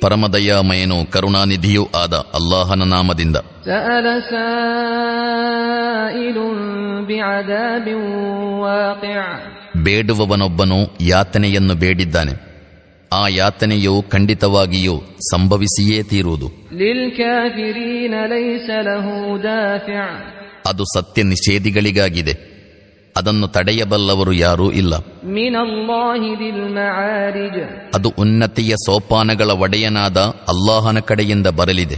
ಪರಮದಯಾಮಯನು ಕರುಣಾನಿಧಿಯೂ ಆದ ಅಲ್ಲಾಹನ ನಾಮದಿಂದ. ಬೇಡುವವನೊಬ್ಬನು ಯಾತನೆಯನ್ನು ಬೇಡಿದ್ದಾನೆ. ಆ ಯಾತನೆಯು ಖಂಡಿತವಾಗಿಯೂ ಸಂಭವಿಸಿಯೇ ತೀರುವುದು. ಅದು ಸತ್ಯ ನಿಷೇಧಿಗಳಿಗಾಗಿದೆ ಅದನ್ನು ತಡೆಯಬಲ್ಲವರು ಯಾರೂ ಇಲ್ಲ. ಅದು ಉನ್ನತಿಯ ಸೋಪಾನಗಳ ಒಡೆಯನಾದ ಅಲ್ಲಾಹನ ಕಡೆಯಿಂದ ಬರಲಿದೆ.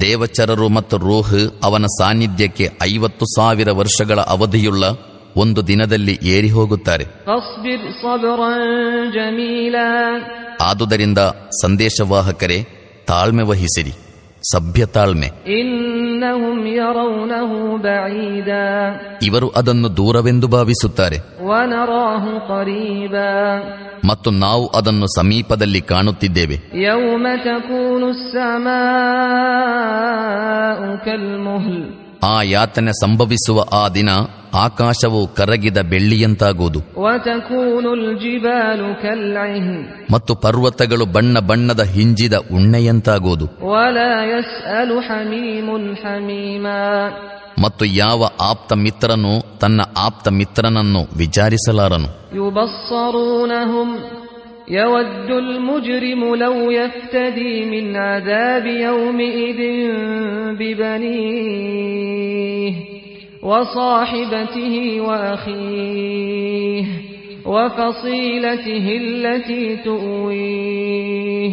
ದೇವಚರರು ಮತ್ತು ರೂಹ್ ಅವನ ಸಾನ್ನಿಧ್ಯಕ್ಕೆ ಐವತ್ತು ಸಾವಿರ ವರ್ಷಗಳ ಅವಧಿಯುಳ್ಳ ಒಂದು ದಿನದಲ್ಲಿ ಏರಿ ಹೋಗುತ್ತಾರೆ. ಆದುದರಿಂದ ಸಂದೇಶವಾಹಕರೇ ತಾಳ್ಮೆ ವಹಿಸಿರಿ. ಸಭ್ಯ ತಾಳ್ಮೆ. ಇವರು ಅದನ್ನು ದೂರವೆಂದು ಭಾವಿಸುತ್ತಾರೆ. ಮತ್ತು ನಾವು ಅದನ್ನು ಸಮೀಪದಲ್ಲಿ ಕಾಣುತ್ತಿದ್ದೇವೆ. ಯೌಮ ಆ ಯಾತನೆ ಸಂಭವಿಸುವ ಆ ದಿನ ಆಕಾಶವು ಕರಗಿದ ಬೆಳ್ಳಿಯಂತಾಗುವುದು. ಮತ್ತು ಪರ್ವತಗಳು ಬಣ್ಣ ಬಣ್ಣದ ಹಿಂಜಿದ ಉಣ್ಣೆಯಂತಾಗುವುದು. ಮತ್ತು ಯಾವ ಆಪ್ತ ಮಿತ್ರನು ತನ್ನ ಆಪ್ತ ಮಿತ್ರನನ್ನು ವಿಚಾರಿಸಲಾರನು. يود المجرم لو يفتدي من عذاب يومئذ ببنيه وصاحبته واخيه وفصيلته التي تؤويه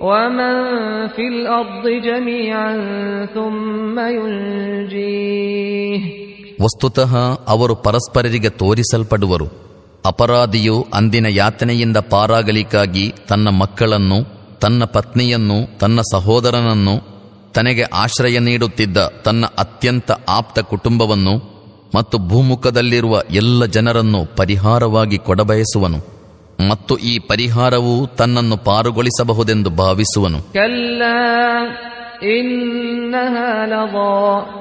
ومن في الارض جميعا ثم ينجيه ವಸ್ತುತಃ ಅವರು ಪರಸ್ಪರರಿಗೆ ತೋರಿಸಲ್ಪಡುವರು ಅಪರಾಧಿಯು ಅಂದಿನ ಯಾತನೆಯಿಂದ ಪಾರಾಗಲಿಕ್ಕಾಗಿ ತನ್ನ ಮಕ್ಕಳನ್ನು ತನ್ನ ಪತ್ನಿಯನ್ನು ತನ್ನ ಸಹೋದರನನ್ನು ತನಗೆ ಆಶ್ರಯ ನೀಡುತ್ತಿದ್ದ ತನ್ನ ಅತ್ಯಂತ ಆಪ್ತ ಕುಟುಂಬವನ್ನು ಮತ್ತು ಭೂಮುಖದಲ್ಲಿರುವ ಎಲ್ಲ ಜನರನ್ನು ಪರಿಹಾರವಾಗಿ ಕೊಡಬಯಸುವನು. ಮತ್ತು ಈ ಪರಿಹಾರವು ತನ್ನನ್ನು ಪಾರುಗೊಳಿಸಬಹುದೆಂದು ಭಾವಿಸುವನು.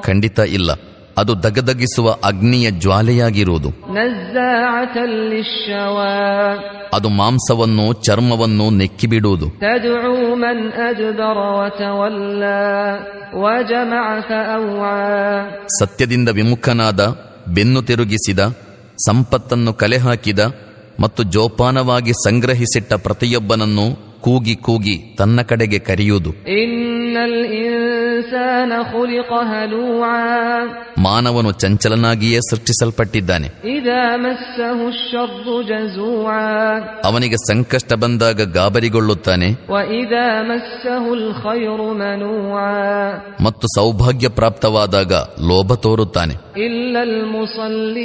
ಖಂಡಿತ ಇಲ್ಲ. ಅದು ದಗದಗಿಸುವ ಅಗ್ನಿಯ ಜ್ವಾಲೆಯಾಗಿರುವುದು. ಅದು ಮಾಂಸವನ್ನು ಚರ್ಮವನ್ನು ನೆಕ್ಕಿಬಿಡುವುದು. ಸತ್ಯದಿಂದ ವಿಮುಖನಾದ ಬೆನ್ನು ತಿರುಗಿಸಿದ ಸಂಪತ್ತನ್ನು ಕಲೆಹಾಕಿದ ಮತ್ತು ಜೋಪಾನವಾಗಿ ಸಂಗ್ರಹಿಸಿಟ್ಟ ಪ್ರತಿಯೊಬ್ಬನನ್ನು ಕೂಗಿ ಕೂಗಿ ತನ್ನ ಕಡೆಗೆ ಕರೆಯುವುದು. ಮಾನವನು ಚಂಚಲನಾಗಿಯೇ ಸೃಷ್ಟಿಸಲ್ಪಟ್ಟಿದ್ದಾನೆ. ಅವನಿಗೆ ಸಂಕಷ್ಟ ಬಂದಾಗ ಗಾಬರಿಗೊಳ್ಳುತ್ತಾನೆ. ಮತ್ತು ಸೌಭಾಗ್ಯ ಪ್ರಾಪ್ತವಾದಾಗ ಲೋಭ ತೋರುತ್ತಾನೆ. ಇಲ್ಲಲ್ ಮುಸಲ್ಲಿ.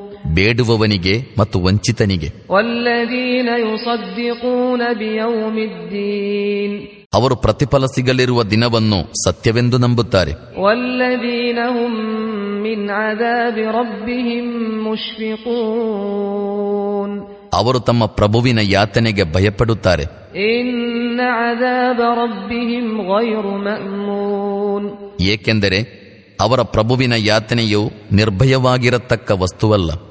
ಬೇಡುವವನಿಗೆ ಮತ್ತು ವಂಚಿತನಿಗೆ. ಅವರು ಪ್ರತಿಫಲ ಸಿಗಲಿರುವ ದಿನವನ್ನು ಸತ್ಯವೆಂದು ನಂಬುತ್ತಾರೆ. ಅವರು ತಮ್ಮ ಪ್ರಭುವಿನ ಯಾತನೆಗೆ ಭಯಪಡುತ್ತಾರೆ. ಏಕೆಂದರೆ ಅವರ ಪ್ರಭುವಿನ ಯಾತನೆಯು ನಿರ್ಭಯವಾಗಿರತಕ್ಕ ವಸ್ತುವಲ್ಲ.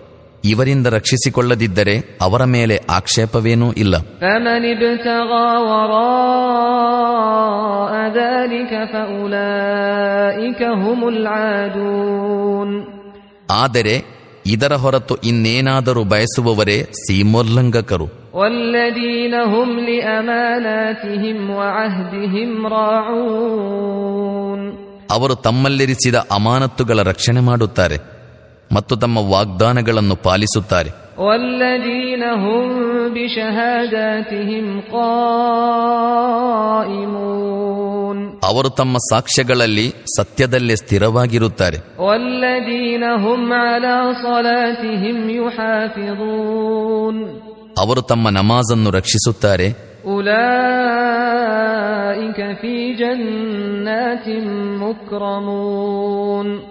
ಇವರಿಂದ ರಕ್ಷಿಸಿಕೊಳ್ಳದಿದ್ದರೆ ಅವರ ಮೇಲೆ ಆಕ್ಷೇಪವೇನೂ ಇಲ್ಲ. ಆದರೆ ಇದರ ಹೊರತು ಇನ್ನೇನಾದರೂ ಬಯಸುವವರೇ ಸೀಮೋಲ್ಲಂಘಕರು ಅವರು ತಮ್ಮಲ್ಲಿರಿಸಿದ ಅಮಾನತ್ತುಗಳ ರಕ್ಷಣೆ ಮಾಡುತ್ತಾರೆ. ಮತ್ತು ತಮ್ಮ ವಾಗ್ದಾನಗಳನ್ನು ಪಾಲಿಸುತ್ತಾರೆ. ಅವರು ತಮ್ಮ ಸಾಕ್ಷ್ಯಗಳಲ್ಲಿ ಸತ್ಯದಲ್ಲೇ ಸ್ಥಿರವಾಗಿರುತ್ತಾರೆ. ಅವರು ತಮ್ಮ ನಮಾಜನ್ನು ರಕ್ಷಿಸುತ್ತಾರೆ. ಉಲಾಯಿಕ ಫೀ ಜನ್ನತಿಂ ಮುಕ್ರಮೂನ್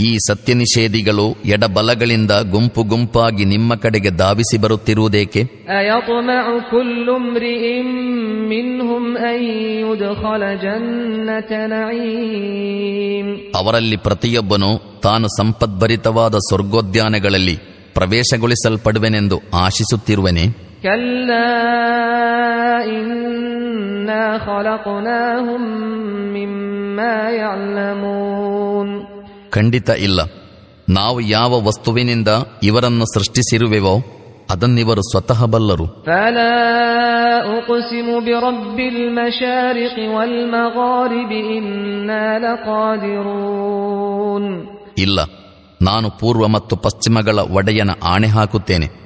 ಈ ಸತ್ಯನಿಷೇಧಿಗಳು ಎಡಬಲಗಳಿಂದ ಗುಂಪು ಗುಂಪಾಗಿ ನಿಮ್ಮ ಕಡೆಗೆ ಧಾವಿಸಿ ಬರುತ್ತಿರುವುದೇಕೆ? ಅವರಲ್ಲಿ ಪ್ರತಿಯೊಬ್ಬನು ತಾನು ಸಂಪದ್ಭರಿತವಾದ ಸ್ವರ್ಗೋದ್ಯಾನಗಳಲ್ಲಿ ಪ್ರವೇಶಗೊಳಿಸಲ್ಪಡುವೆನೆಂದು ಆಶಿಸುತ್ತಿರುವನೆ. ಖಂಡಿತ ಇಲ್ಲ. ನಾವು ಯಾವ ವಸ್ತುವಿನಿಂದ ಇವರನ್ನು ಸೃಷ್ಟಿಸಿರುವೆವೋ ಅದನ್ನಿವರು ಸ್ವತಃ ಬಲ್ಲರು. ಇಲ್ಲ ನಾನು ಪೂರ್ವ ಮತ್ತು ಪಶ್ಚಿಮಗಳ ಒಡೆಯನ ಆಣೆ ಹಾಕುತ್ತೇನೆ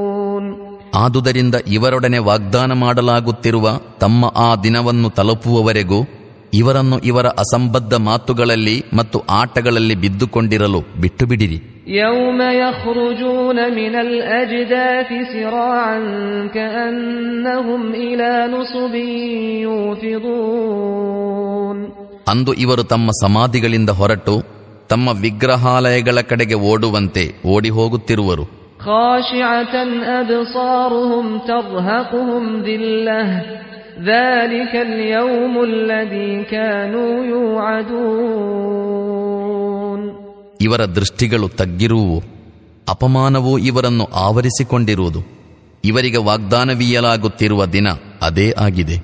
ಆದುದರಿಂದ ಇವರೊಡನೆ ವಾಗ್ದಾನ ಮಾಡಲಾಗುತ್ತಿರುವ ತಮ್ಮ ಆ ದಿನವನ್ನು ತಲುಪುವವರೆಗೂ ಇವರನ್ನು ಇವರ ಅಸಂಬದ್ಧ ಮಾತುಗಳಲ್ಲಿ ಮತ್ತು ಆಟಗಳಲ್ಲಿ ಬಿದ್ದುಕೊಂಡಿರಲು ಬಿಟ್ಟು ಬಿಡಿರಿ ಅಂದು ಇವರು ತಮ್ಮ ಸಮಾಧಿಗಳಿಂದ ಹೊರಟು ತಮ್ಮ ವಿಗ್ರಹಾಲಯಗಳ ಕಡೆಗೆ ಓಡುವಂತೆ ಓಡಿ ಹೋಗುತ್ತಿರುವರು خاشعة أبصارهم ترهقهم ذلة ذلك اليوم الذي كانوا يوعدون ಇವರ ದೃಷ್ಟಿಗಳು ತಗ್ಗಿರುವು ಅಪಮಾನವೂ ಇವರನ್ನು ಆವರಿಸಿಕೊಂಡಿರುವುದು ಇವರಿಗೆ ವಾಗ್ದಾನವೀಯಲಾಗುತ್ತಿರುವ ದಿನ ಅದೇ ಆಗಿದೆ